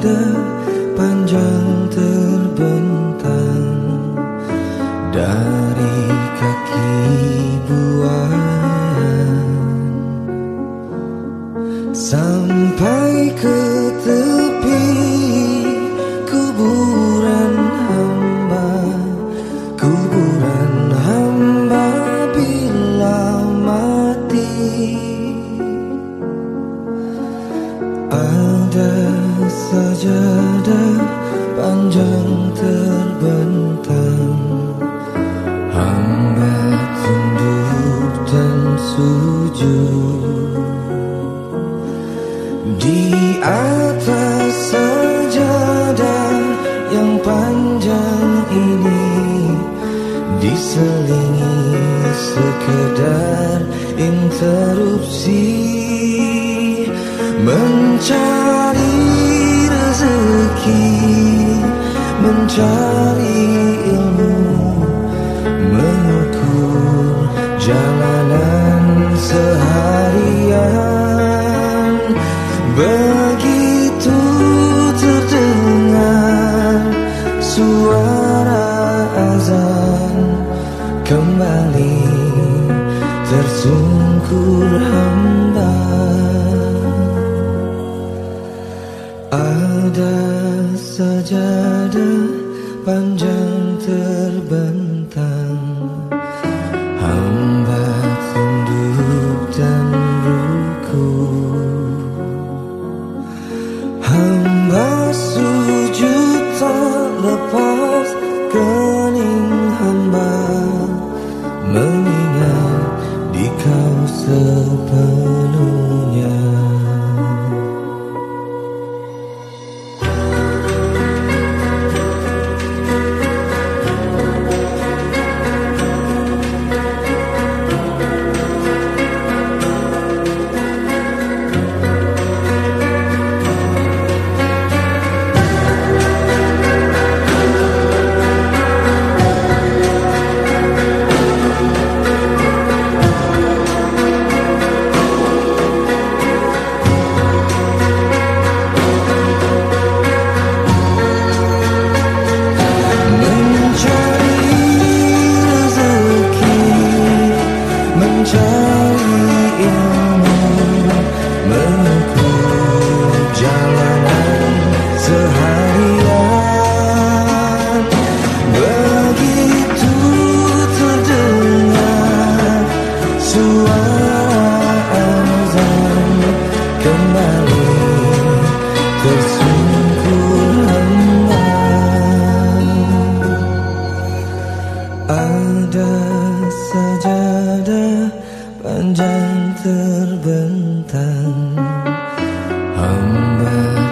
的。tujuh di atas sajadah yang panjang ini diselingi sekedar interupsi. Mencari rezeki mencari ilmu seharian Begitu terdengar suara azan Kembali tersungkur hamba. Ada sajadah panjang terbentang Mencari ilmu terbentang. Hamba